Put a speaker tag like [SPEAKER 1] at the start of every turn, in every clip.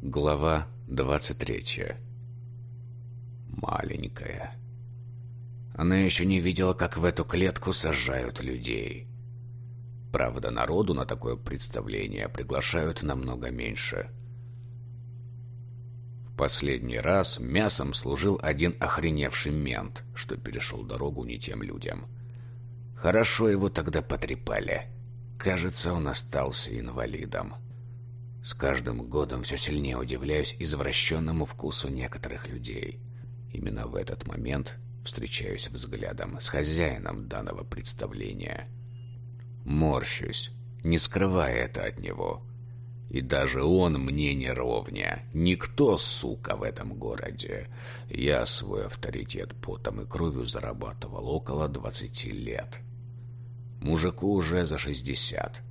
[SPEAKER 1] Глава 23 Маленькая. Она еще не видела, как в эту клетку сажают людей. Правда, народу на такое представление приглашают намного меньше. В последний раз мясом служил один охреневший мент, что перешел дорогу не тем людям. Хорошо его тогда потрепали. Кажется, он остался инвалидом. С каждым годом все сильнее удивляюсь извращенному вкусу некоторых людей. Именно в этот момент встречаюсь взглядом с хозяином данного представления. Морщусь, не скрывая это от него. И даже он мне не ровня. Никто, сука, в этом городе. Я свой авторитет потом и кровью зарабатывал около двадцати лет. Мужику уже за шестьдесят,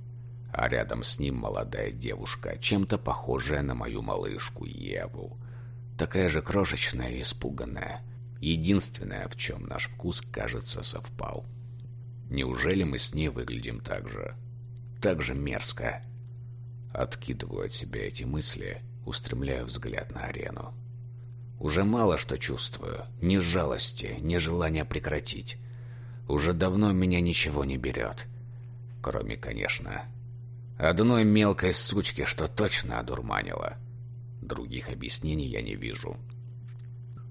[SPEAKER 1] а рядом с ним молодая девушка, чем-то похожая на мою малышку Еву. Такая же крошечная и испуганная. Единственное, в чем наш вкус, кажется, совпал. Неужели мы с ней выглядим так же? Так же мерзко. Откидываю от себя эти мысли, устремляю взгляд на арену. Уже мало что чувствую. Ни жалости, ни желания прекратить. Уже давно меня ничего не берет. Кроме, конечно, одной мелкой сучки, что точно одурманила. Других объяснений я не вижу.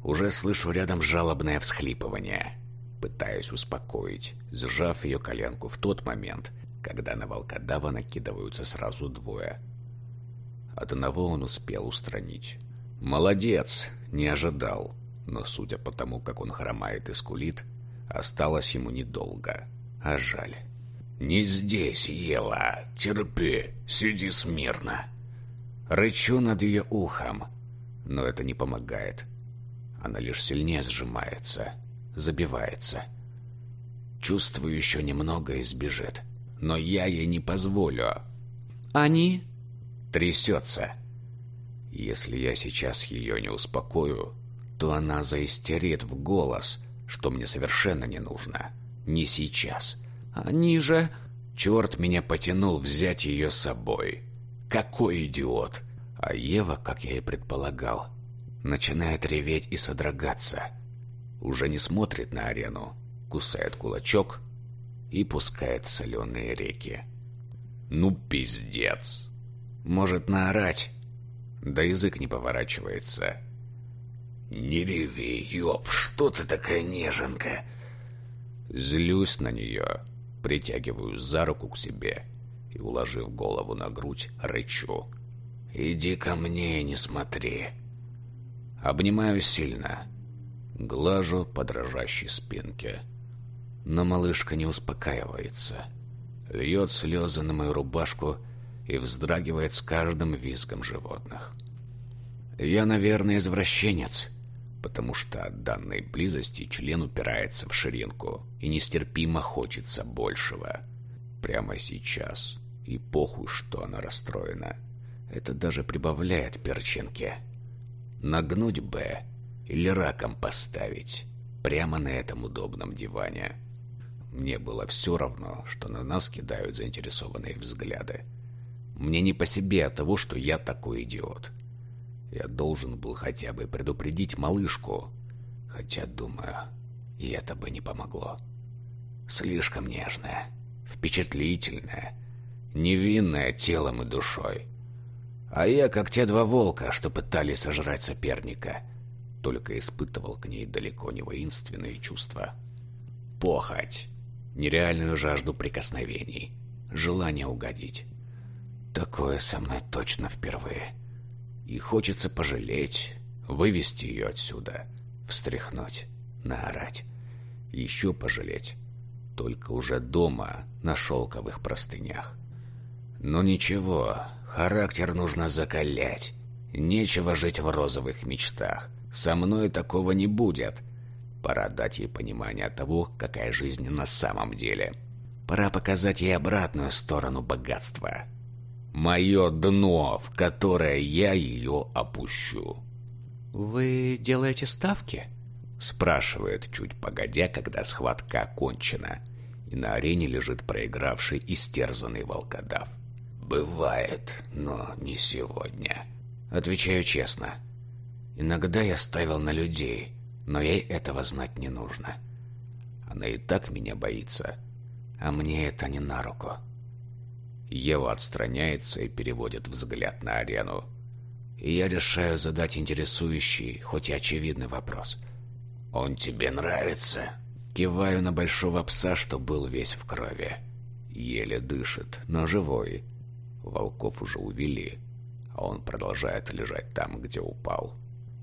[SPEAKER 1] Уже слышу рядом жалобное всхлипывание. Пытаюсь успокоить, сжав ее коленку в тот момент, когда на волкодава накидываются сразу двое. Одного он успел устранить. Молодец, не ожидал, но судя по тому, как он хромает и скулит, Осталось ему недолго, а жаль. «Не здесь, Ева! Терпи, сиди смирно!» Рычу над ее ухом, но это не помогает. Она лишь сильнее сжимается, забивается. Чувствую еще немного и сбежит, но я ей не позволю.
[SPEAKER 2] «Они?»
[SPEAKER 1] Трясется. Если я сейчас ее не успокою, то она заистерит в голос, что мне совершенно не нужно. Не сейчас.
[SPEAKER 2] Они же...
[SPEAKER 1] Черт меня потянул взять ее с собой. Какой идиот! А Ева, как я и предполагал, начинает реветь и содрогаться. Уже не смотрит на арену, кусает кулачок и пускает соленые реки. Ну, пиздец. Может наорать? Да язык не поворачивается. «Не реви, ёб, что ты такая неженка?» Злюсь на нее, притягиваю за руку к себе и, уложив голову на грудь, рычу. «Иди ко мне не смотри». Обнимаю сильно, глажу по дрожащей спинке. Но малышка не успокаивается. Льет слезы на мою рубашку и вздрагивает с каждым визгом животных. Я, наверное, извращенец, потому что от данной близости член упирается в ширинку и нестерпимо хочется большего. Прямо сейчас. И похуй, что она расстроена. Это даже прибавляет перчинки. Нагнуть бы или раком поставить. Прямо на этом удобном диване. Мне было все равно, что на нас кидают заинтересованные взгляды. Мне не по себе от того, что я такой идиот. Я должен был хотя бы предупредить малышку. Хотя, думаю, и это бы не помогло. Слишком нежная, впечатлительная, невинная телом и душой. А я, как те два волка, что пытались сожрать соперника, только испытывал к ней далеко не воинственные чувства. Похоть, нереальную жажду прикосновений, желание угодить. Такое со мной точно впервые. — и хочется пожалеть, вывести ее отсюда, встряхнуть, наорать. Еще пожалеть, только уже дома, на шелковых простынях. Но ничего, характер нужно закалять. Нечего жить в розовых мечтах. Со мной такого не будет. Пора дать ей понимание того, какая жизнь на самом деле. Пора показать ей обратную сторону богатства мое дно, в которое я ее опущу.
[SPEAKER 2] «Вы делаете ставки?»
[SPEAKER 1] спрашивает чуть погодя, когда схватка окончена, и на арене лежит проигравший истерзанный волкодав. «Бывает, но не сегодня». Отвечаю честно. Иногда я ставил на людей, но ей этого знать не нужно. Она и так меня боится, а мне это не на руку. Ева отстраняется и переводит взгляд на арену. Я решаю задать интересующий, хоть и очевидный вопрос. «Он тебе нравится?» Киваю на большого пса, что был весь в крови. Еле дышит, но живой. Волков уже увели, а он продолжает лежать там, где упал.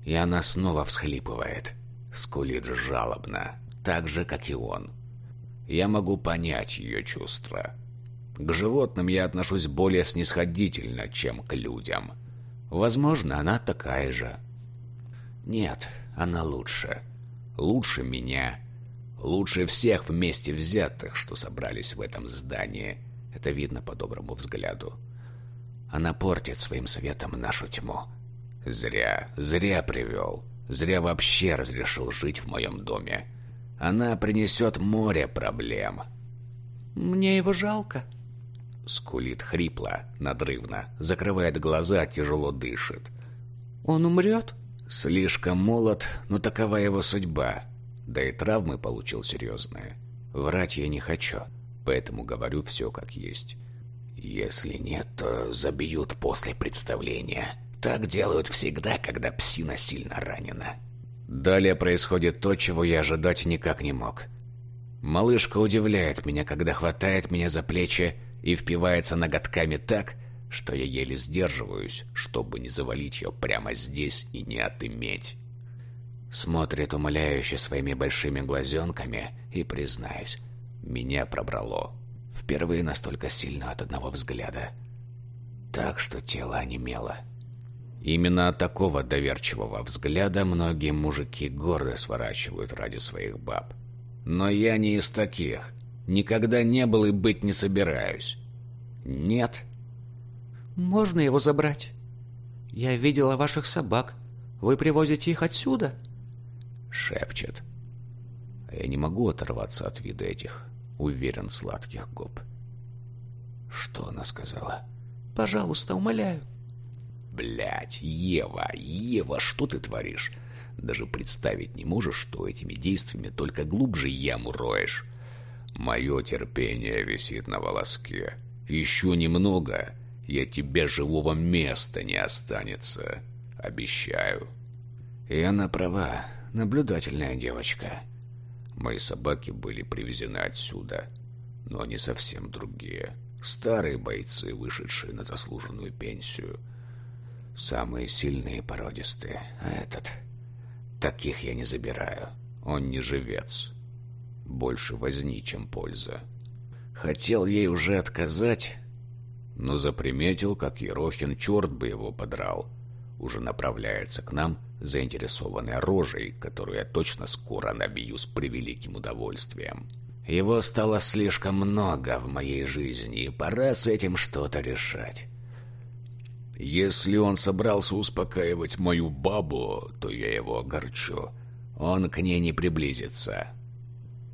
[SPEAKER 1] И она снова всхлипывает, скулит жалобно, так же, как и он. Я могу понять ее чувства. К животным я отношусь более снисходительно, чем к людям. Возможно, она такая же. Нет, она лучше. Лучше меня. Лучше всех вместе взятых, что собрались в этом здании. Это видно по доброму взгляду. Она портит своим светом нашу тьму. Зря, зря привел. Зря вообще разрешил жить в моем доме. Она принесет море проблем.
[SPEAKER 2] Мне его жалко.
[SPEAKER 1] Скулит хрипло, надрывно, закрывает глаза, тяжело дышит.
[SPEAKER 2] Он умрет?
[SPEAKER 1] Слишком молод, но такова его судьба. Да и травмы получил серьезные. Врать я не хочу, поэтому говорю все как есть. Если нет, то забьют после представления. Так делают всегда, когда псина сильно ранена. Далее происходит то, чего я ожидать никак не мог. Малышка удивляет меня, когда хватает меня за плечи и впивается ноготками так, что я еле сдерживаюсь, чтобы не завалить ее прямо здесь и не отыметь. Смотрит умоляюще своими большими глазенками и, признаюсь, меня пробрало. Впервые настолько сильно от одного взгляда. Так что тело онемело. Именно от такого доверчивого взгляда многие мужики горы сворачивают ради своих баб. Но я не из таких. Никогда не был и быть не собираюсь. Нет.
[SPEAKER 2] Можно его забрать? Я видела ваших собак. Вы привозите их отсюда?
[SPEAKER 1] Шепчет. А я не могу оторваться от вида этих, уверен, сладких губ. Что она сказала?
[SPEAKER 2] Пожалуйста, умоляю.
[SPEAKER 1] Блять, Ева, Ева, что ты творишь? Даже представить не можешь, что этими действиями только глубже яму роешь. Мое терпение висит на волоске. Еще немного, я тебе живого места не останется. Обещаю. И она права, наблюдательная девочка. Мои собаки были привезены отсюда, но они совсем другие. Старые бойцы, вышедшие на заслуженную пенсию — Самые сильные породистые. А этот... Таких я не забираю. Он не живец. Больше возни, чем польза. Хотел ей уже отказать, но заприметил, как Ерохин, черт бы его подрал. Уже направляется к нам, заинтересованной рожей, которую я точно скоро набью с превеликим удовольствием. Его стало слишком много в моей жизни, и пора с этим что-то решать. Если он собрался успокаивать мою бабу, то я его огорчу. Он к ней не приблизится.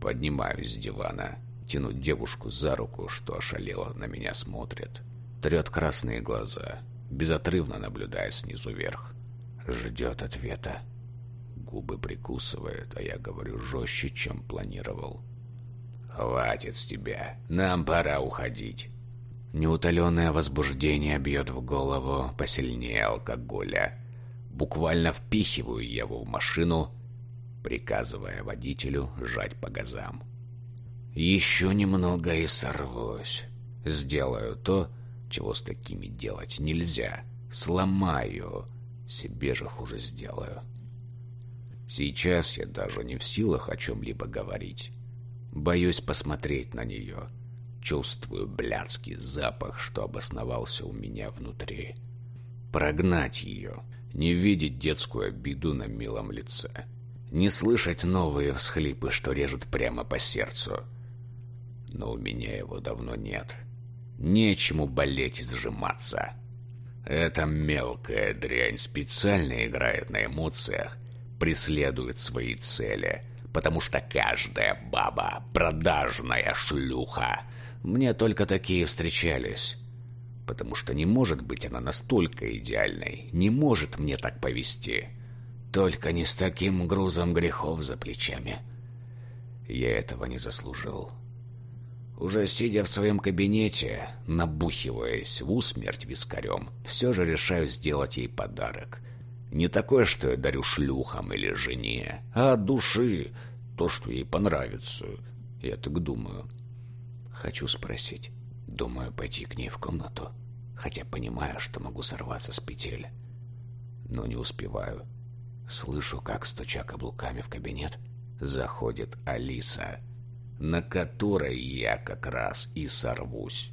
[SPEAKER 1] Поднимаюсь с дивана, тяну девушку за руку, что ошалело на меня смотрит. Трет красные глаза, безотрывно наблюдая снизу вверх. Ждет ответа. Губы прикусывает, а я говорю жестче, чем планировал. «Хватит с тебя, нам пора уходить». Неутоленное возбуждение бьет в голову посильнее алкоголя. Буквально впихиваю его в машину, приказывая водителю сжать по газам. Еще немного и сорвусь. Сделаю то, чего с такими делать нельзя. Сломаю. Себе же хуже сделаю. Сейчас я даже не в силах о чем-либо говорить. Боюсь посмотреть на нее — Чувствую блядский запах, что обосновался у меня внутри. Прогнать ее, не видеть детскую обиду на милом лице, не слышать новые всхлипы, что режут прямо по сердцу. Но у меня его давно нет. Нечему болеть и сжиматься. Эта мелкая дрянь специально играет на эмоциях, преследует свои цели, потому что каждая баба — продажная шлюха — мне только такие встречались. потому что не может быть она настолько идеальной, не может мне так повести. Только не с таким грузом грехов за плечами. Я этого не заслужил. Уже сидя в своем кабинете, набухиваясь в усмерть вискарем, все же решаю сделать ей подарок. Не такое, что я дарю шлюхам или жене, а от души, то, что ей понравится. Я так думаю. Хочу спросить. Думаю пойти к ней в комнату, хотя понимаю, что могу сорваться с петель. Но не успеваю. Слышу, как, стуча каблуками в кабинет, заходит Алиса на которой я как раз и сорвусь.